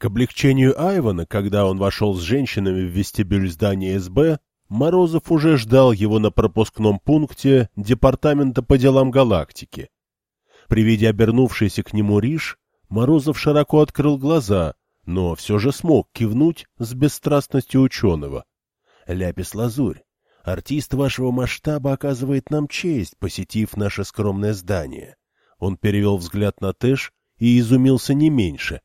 К облегчению Айвана, когда он вошел с женщинами в вестибюль здания СБ, Морозов уже ждал его на пропускном пункте Департамента по делам галактики. При виде обернувшейся к нему Риш, Морозов широко открыл глаза, но все же смог кивнуть с бесстрастностью ученого. — Ляпис-лазурь, артист вашего масштаба оказывает нам честь, посетив наше скромное здание. Он перевел взгляд на Тэш и изумился не меньше.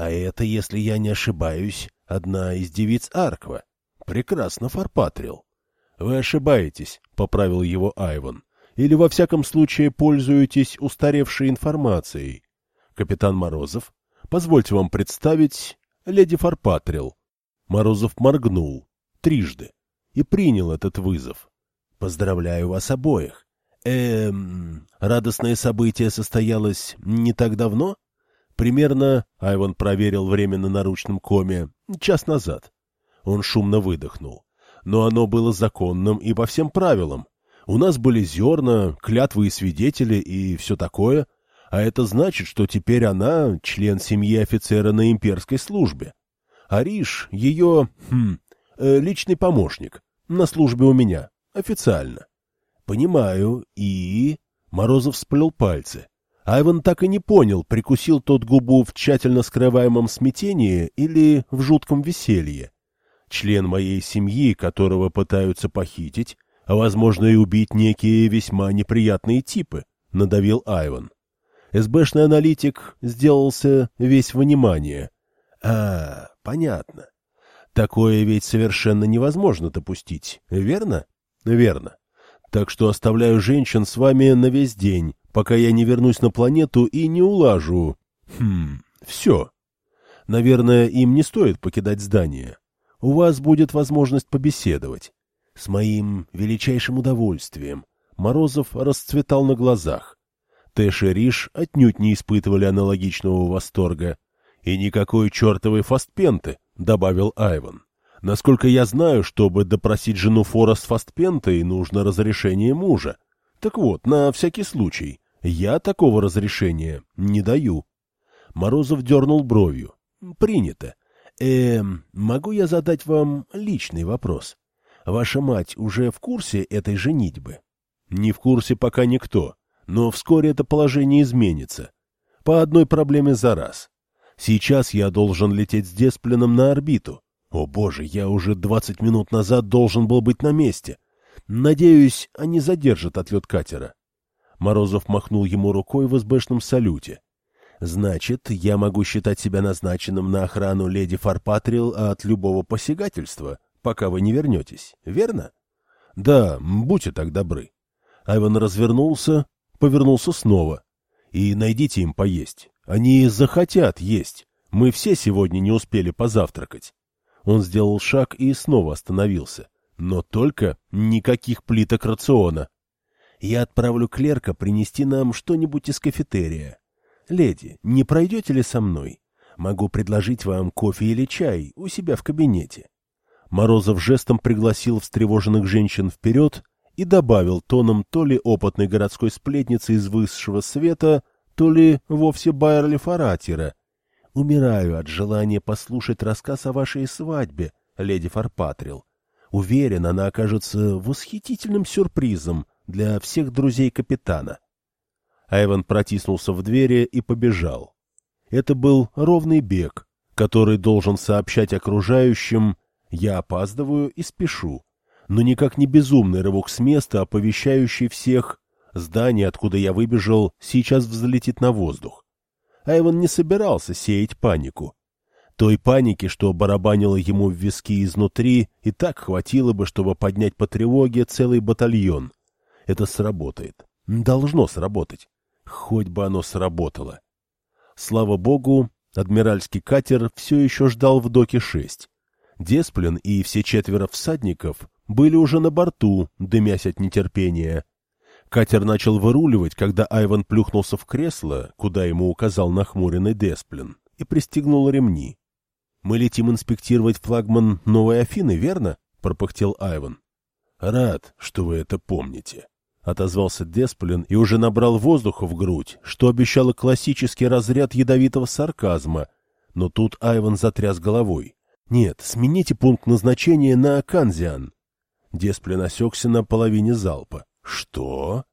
А это, если я не ошибаюсь, одна из девиц Арква. Прекрасно фарпатрил. — Вы ошибаетесь, — поправил его Айван. — Или, во всяком случае, пользуетесь устаревшей информацией. Капитан Морозов, позвольте вам представить леди Фарпатрил. Морозов моргнул трижды и принял этот вызов. — Поздравляю вас обоих. Эм, радостное событие состоялось не так давно? Примерно, Айван проверил время на наручном коме, час назад. Он шумно выдохнул. Но оно было законным и по всем правилам. У нас были зерна, клятвы и свидетели и все такое. А это значит, что теперь она член семьи офицера на имперской службе. Ариш — ее хм, э, личный помощник. На службе у меня. Официально. Понимаю. И... Морозов сплел пальцы. Айван так и не понял, прикусил тот губу в тщательно скрываемом смятении или в жутком веселье. Член моей семьи, которого пытаются похитить, а, возможно, и убить некие весьма неприятные типы, — надавил Айван. СБшный аналитик сделался весь внимание. А, понятно. Такое ведь совершенно невозможно допустить, верно? Верно. Так что оставляю женщин с вами на весь день, пока я не вернусь на планету и не улажу... Хм, все. Наверное, им не стоит покидать здание. У вас будет возможность побеседовать. С моим величайшим удовольствием. Морозов расцветал на глазах. Тэш и Риш отнюдь не испытывали аналогичного восторга. И никакой чертовой фастпенты, — добавил Айван. Насколько я знаю, чтобы допросить жену Фора с фастпентой, нужно разрешение мужа. Так вот, на всякий случай, я такого разрешения не даю. Морозов дернул бровью. Принято. Эм, могу я задать вам личный вопрос? Ваша мать уже в курсе этой женитьбы? Не в курсе пока никто, но вскоре это положение изменится. По одной проблеме за раз. Сейчас я должен лететь с Десплином на орбиту. О боже, я уже двадцать минут назад должен был быть на месте. Надеюсь, они задержат отлет катера. Морозов махнул ему рукой в СБшном салюте. Значит, я могу считать себя назначенным на охрану леди Фарпатрил от любого посягательства, пока вы не вернетесь, верно? Да, будьте так добры. Айван развернулся, повернулся снова. И найдите им поесть. Они захотят есть. Мы все сегодня не успели позавтракать. Он сделал шаг и снова остановился. Но только никаких плиток рациона. Я отправлю клерка принести нам что-нибудь из кафетерия. Леди, не пройдете ли со мной? Могу предложить вам кофе или чай у себя в кабинете. Морозов жестом пригласил встревоженных женщин вперед и добавил тоном то ли опытной городской сплетницы из высшего света, то ли вовсе Байерли Фаратира, Умираю от желания послушать рассказ о вашей свадьбе, леди Фарпатрил. Уверен, она окажется восхитительным сюрпризом для всех друзей капитана. Айван протиснулся в двери и побежал. Это был ровный бег, который должен сообщать окружающим «я опаздываю и спешу», но никак не безумный рывок с места, оповещающий всех «здание, откуда я выбежал, сейчас взлетит на воздух». Айван не собирался сеять панику. Той паники, что барабанило ему в виски изнутри, и так хватило бы, чтобы поднять по тревоге целый батальон. Это сработает. Должно сработать. Хоть бы оно сработало. Слава богу, адмиральский катер все еще ждал в доке-6. Десплин и все четверо всадников были уже на борту, дымясь от нетерпения. Катер начал выруливать, когда Айван плюхнулся в кресло, куда ему указал нахмуренный Десплин, и пристегнул ремни. — Мы летим инспектировать флагман Новой Афины, верно? — пропыхтел Айван. — Рад, что вы это помните. — отозвался Десплин и уже набрал воздуха в грудь, что обещало классический разряд ядовитого сарказма, Но тут Айван затряс головой. «Нет, смените пункт назначения на Канзиан». Десплин осекся на половине залпа. «Что?»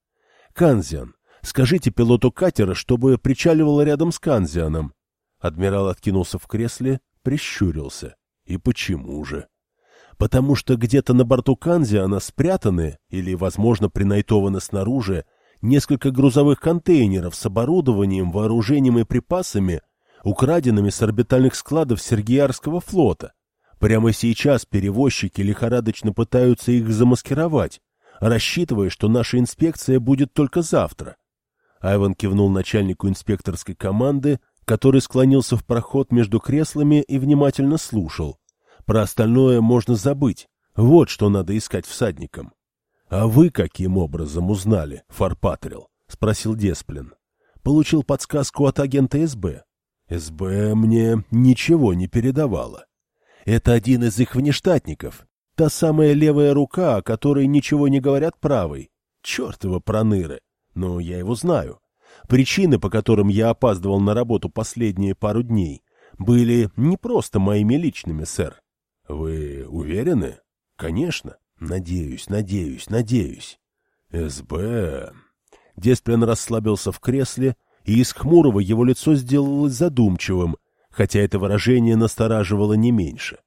«Канзиан. Скажите пилоту катера, чтобы причаливал рядом с Канзианом». Адмирал откинулся в кресле, прищурился. «И почему же?» «Потому что где-то на борту Канзиана спрятаны, или, возможно, принайтованы снаружи, несколько грузовых контейнеров с оборудованием, вооружением и припасами, украденными с орбитальных складов Сергиярского флота. Прямо сейчас перевозчики лихорадочно пытаются их замаскировать, рассчитывая, что наша инспекция будет только завтра. Айван кивнул начальнику инспекторской команды, который склонился в проход между креслами и внимательно слушал. Про остальное можно забыть. Вот что надо искать всадникам. — А вы каким образом узнали, Фарпатрил? — спросил Десплин. — Получил подсказку от агента СБ. СБ мне ничего не передавала. Это один из их внештатников. Та самая левая рука, о которой ничего не говорят правой. Чертова проныры. Но я его знаю. Причины, по которым я опаздывал на работу последние пару дней, были не просто моими личными, сэр. Вы уверены? Конечно. Надеюсь, надеюсь, надеюсь. СБ... Десплин расслабился в кресле, и из хмурого его лицо сделалось задумчивым, хотя это выражение настораживало не меньше.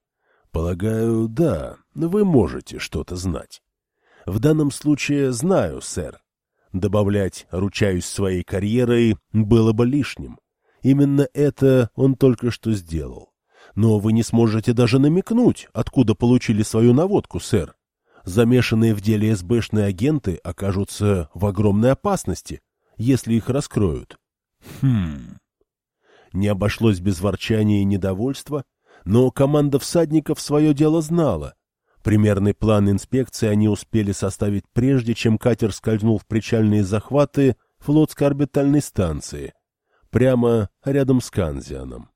Полагаю, да, вы можете что-то знать. В данном случае знаю, сэр. Добавлять «ручаюсь своей карьерой» было бы лишним. Именно это он только что сделал. Но вы не сможете даже намекнуть, откуда получили свою наводку, сэр. Замешанные в деле СБшные агенты окажутся в огромной опасности, если их раскроют. Хм... Не обошлось без ворчания и недовольства, но команда всадников свое дело знала. Примерный план инспекции они успели составить прежде, чем катер скользнул в причальные захваты флотской орбитальной станции, прямо рядом с Канзианом.